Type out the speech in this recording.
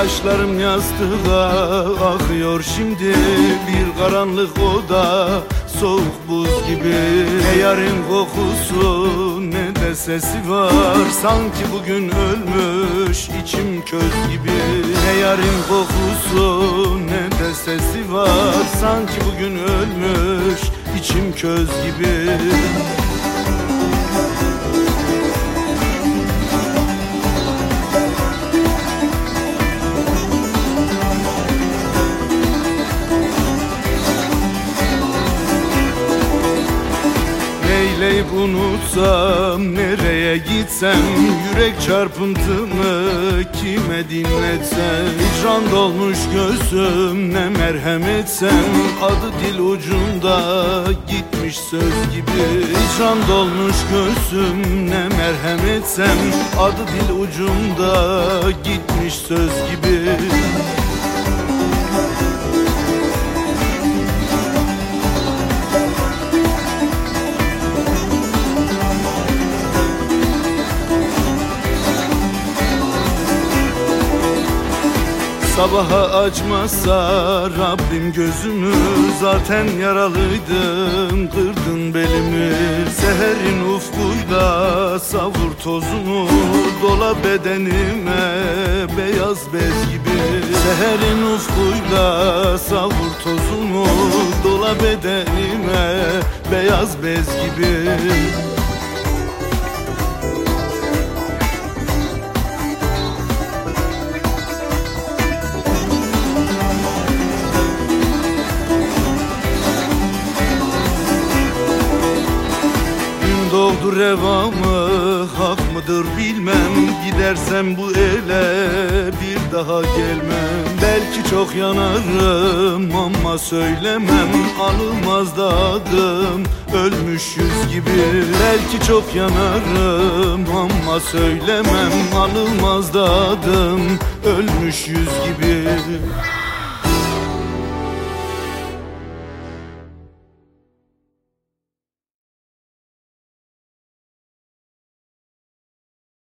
Yaşlarım yastığa akıyor. Şimdi Bir karanlık oda soğuk buz gibi. Ne yarın kokusu ne de sesi var. Sanki bugün ölmüş içim köz gibi. Ne yarın kokusu ne de sesi var. Sanki bugün ölmüş içim köz gibi Neyleyip unutsam nereye gitsem Yürek çarpıntımı kime dinletsem? Hicran dolmuş göğsüm ne merhametsem Adı dil ucunda gitmiş söz gibi. Hicran dolmuş göğsüm ne merhametsem Adı dil ucunda gitmiş söz gibi Sabaha açmazsa Rabbim gözümü Zaten yaralıydım. Kırdın belimi Seherin ufkuyla savur tozumu. Dola bedenime beyaz bez gibi. Seherin ufkuyla savur tozumu. Dola bedenime beyaz bez gibi Gün doğdu revamı hak mıdır bilmem. Gidersem bu ele bir daha gelmem. Belki çok yanarım ama söylemem. Anılmaz da adım ölmüş gibi. Belki çok yanarım ama söylemem. Anılmaz da adım ölmüş yüz gibi